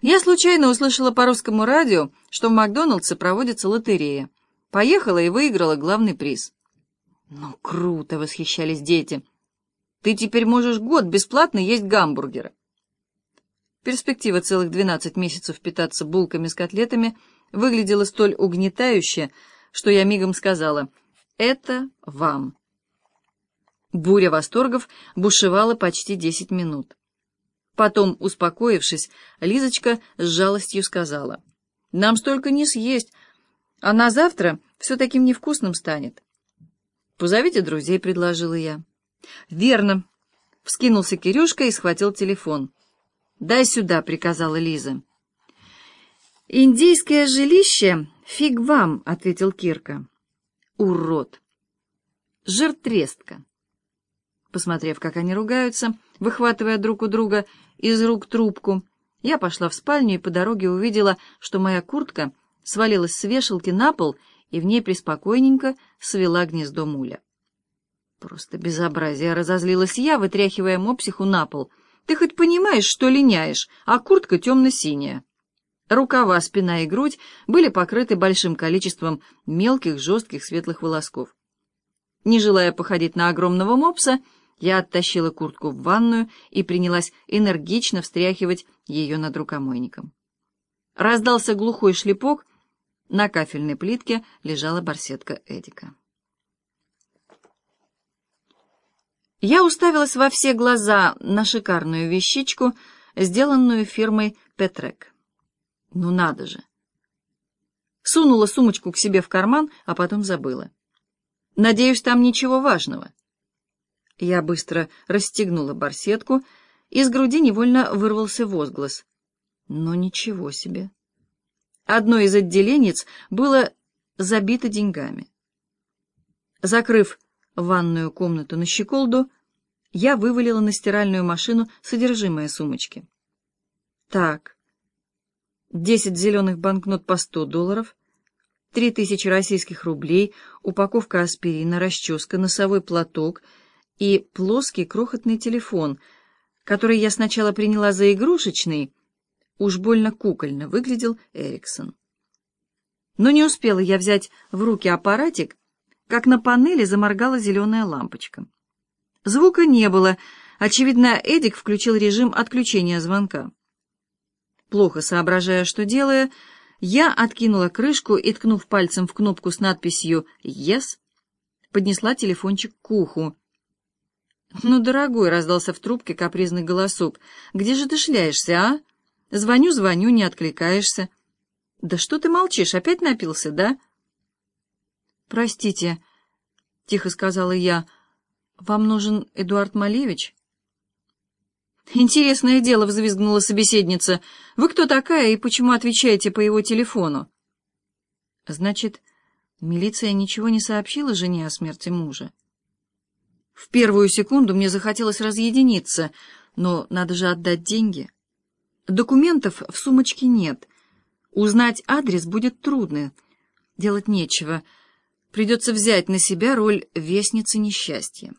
Я случайно услышала по русскому радио, что в Макдоналдсе проводится лотерея. Поехала и выиграла главный приз. «Ну, круто!» — восхищались дети. «Ты теперь можешь год бесплатно есть гамбургеры». Перспектива целых двенадцать месяцев питаться булками с котлетами выглядела столь угнетающе, что я мигом сказала «Это вам». Буря восторгов бушевала почти десять минут. Потом, успокоившись, Лизочка с жалостью сказала «Нам столько не съесть, а на завтра все таким невкусным станет». «Позовите друзей», — предложила я. «Верно», — вскинулся Кирюшка и схватил телефон. «Дай сюда», — приказала Лиза. «Индийское жилище? Фиг вам», — ответил Кирка. «Урод! Жиртрестка!» Посмотрев, как они ругаются, выхватывая друг у друга из рук трубку, я пошла в спальню и по дороге увидела, что моя куртка свалилась с вешалки на пол и в ней преспокойненько свела гнездо муля. Просто безобразие, разозлилась я, вытряхивая мопсиху на пол. Ты хоть понимаешь, что линяешь, а куртка темно-синяя. Рукава, спина и грудь были покрыты большим количеством мелких, жестких, светлых волосков. Не желая походить на огромного мопса, я оттащила куртку в ванную и принялась энергично встряхивать ее над рукомойником. Раздался глухой шлепок, на кафельной плитке лежала барсетка Эдика. Я уставилась во все глаза на шикарную вещичку, сделанную фирмой «Петрек». Ну надо же! Сунула сумочку к себе в карман, а потом забыла. Надеюсь, там ничего важного. Я быстро расстегнула барсетку, и с груди невольно вырвался возглас. Но ничего себе! Одно из отделенец было забито деньгами. Закрыв ванную комнату на щеколду, я вывалила на стиральную машину содержимое сумочки. Так, десять зеленых банкнот по сто долларов, три тысячи российских рублей, упаковка аспирина, расческа, носовой платок и плоский крохотный телефон, который я сначала приняла за игрушечный, уж больно кукольно выглядел Эриксон. Но не успела я взять в руки аппаратик, как на панели заморгала зеленая лампочка. Звука не было. Очевидно, Эдик включил режим отключения звонка. Плохо соображая, что делаю, я откинула крышку и, ткнув пальцем в кнопку с надписью «Yes», поднесла телефончик к уху. «Ну, дорогой», — раздался в трубке капризный голосок, — «где же ты шляешься, а? Звоню, звоню, не откликаешься». «Да что ты молчишь, опять напился, да?» «Простите», — тихо сказала я, — «вам нужен Эдуард Малевич?» «Интересное дело», — взвизгнула собеседница. «Вы кто такая и почему отвечаете по его телефону?» «Значит, милиция ничего не сообщила жене о смерти мужа?» В первую секунду мне захотелось разъединиться, но надо же отдать деньги. Документов в сумочке нет. Узнать адрес будет трудно. Делать нечего — Придется взять на себя роль вестницы несчастья.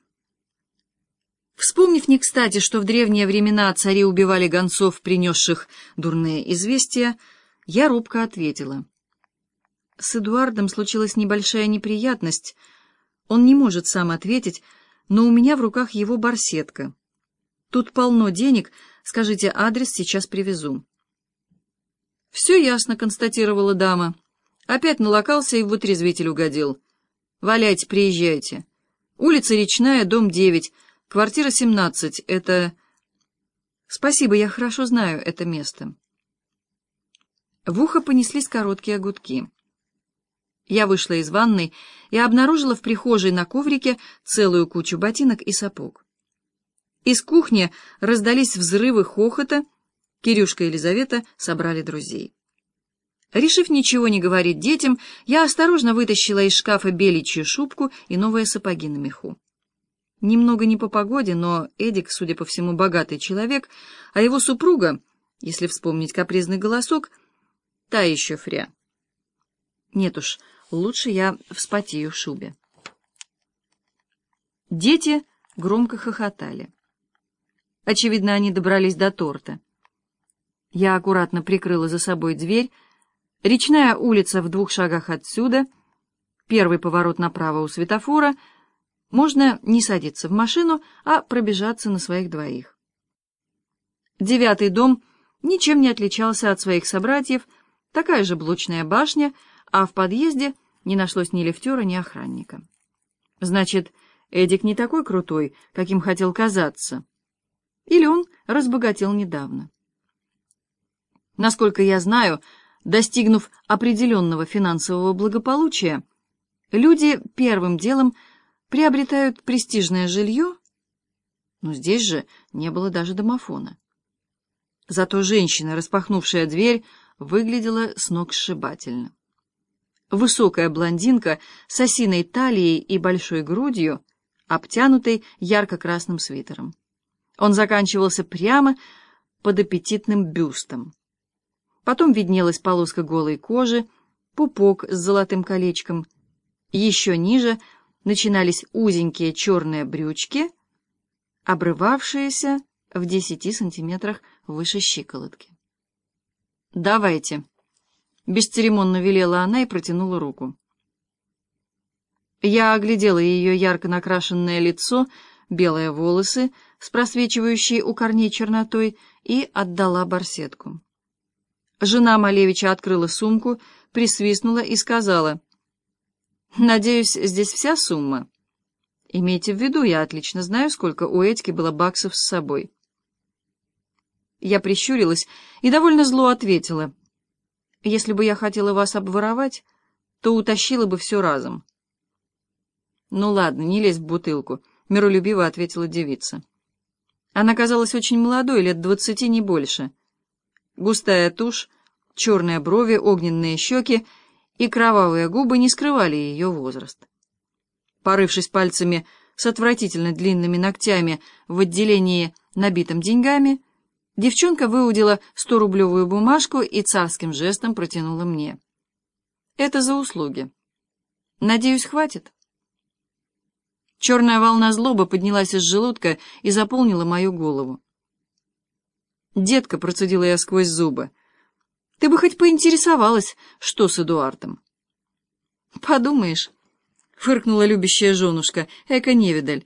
Вспомнив не кстати, что в древние времена цари убивали гонцов, принесших дурные известия, я робко ответила. С Эдуардом случилась небольшая неприятность. Он не может сам ответить, но у меня в руках его барсетка. Тут полно денег, скажите адрес, сейчас привезу. «Все ясно», — констатировала дама. Опять налокался и в вытрезвитель угодил. Валяйте, приезжайте. Улица Речная, дом 9, квартира 17. Это... Спасибо, я хорошо знаю это место. В ухо понеслись короткие гудки. Я вышла из ванной и обнаружила в прихожей на коврике целую кучу ботинок и сапог. Из кухни раздались взрывы хохота. Кирюшка и Елизавета собрали друзей. Решив ничего не говорить детям, я осторожно вытащила из шкафа беличью шубку и новые сапоги на меху. Немного не по погоде, но Эдик, судя по всему, богатый человек, а его супруга, если вспомнить капризный голосок, та еще фря. Нет уж, лучше я вспотею в шубе. Дети громко хохотали. Очевидно, они добрались до торта. Я аккуратно прикрыла за собой дверь. Речная улица в двух шагах отсюда. Первый поворот направо у светофора. Можно не садиться в машину, а пробежаться на своих двоих. Девятый дом ничем не отличался от своих собратьев, такая же блочная башня, а в подъезде не нашлось ни лифтера, ни охранника. Значит, Эдик не такой крутой, каким хотел казаться. Или он разбогател недавно. Насколько я знаю, достигнув определенного финансового благополучия, люди первым делом приобретают престижное жилье, но здесь же не было даже домофона. Зато женщина, распахнувшая дверь, выглядела с ног сшибательно. Высокая блондинка с осиной талией и большой грудью, обтянутой ярко-красным свитером. Он заканчивался прямо под аппетитным бюстом. Потом виднелась полоска голой кожи, пупок с золотым колечком. Еще ниже начинались узенькие черные брючки, обрывавшиеся в десяти сантиметрах выше щиколотки. «Давайте», — бесцеремонно велела она и протянула руку. Я оглядела ее ярко накрашенное лицо, белые волосы с просвечивающей у корней чернотой и отдала барсетку. Жена Малевича открыла сумку, присвистнула и сказала, «Надеюсь, здесь вся сумма?» «Имейте в виду, я отлично знаю, сколько у Этьки было баксов с собой». Я прищурилась и довольно зло ответила, «Если бы я хотела вас обворовать, то утащила бы все разом». «Ну ладно, не лезь в бутылку», — миролюбиво ответила девица. Она казалась очень молодой, лет двадцати, не больше. Густая тушь, черные брови, огненные щеки и кровавые губы не скрывали ее возраст. Порывшись пальцами с отвратительно длинными ногтями в отделении, набитым деньгами, девчонка выудила сто-рублевую бумажку и царским жестом протянула мне. «Это за услуги. Надеюсь, хватит?» Черная волна злобы поднялась из желудка и заполнила мою голову. «Детка», — процедила я сквозь зубы, — «ты бы хоть поинтересовалась, что с Эдуардом». «Подумаешь», — фыркнула любящая женушка, эко-невидаль.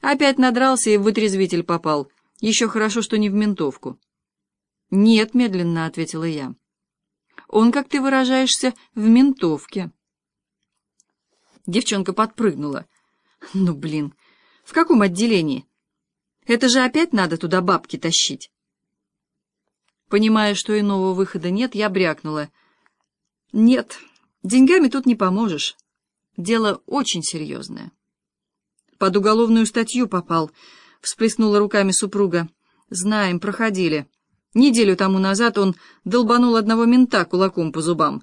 Опять надрался и в вытрезвитель попал. Еще хорошо, что не в ментовку. «Нет», — медленно ответила я. «Он, как ты выражаешься, в ментовке». Девчонка подпрыгнула. Ну, блин, в каком отделении? Это же опять надо туда бабки тащить. Понимая, что иного выхода нет, я брякнула. Нет, деньгами тут не поможешь. Дело очень серьезное. Под уголовную статью попал, всплеснула руками супруга. Знаем, проходили. Неделю тому назад он долбанул одного мента кулаком по зубам.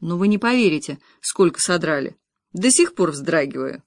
Но вы не поверите, сколько содрали. До сих пор вздрагиваю.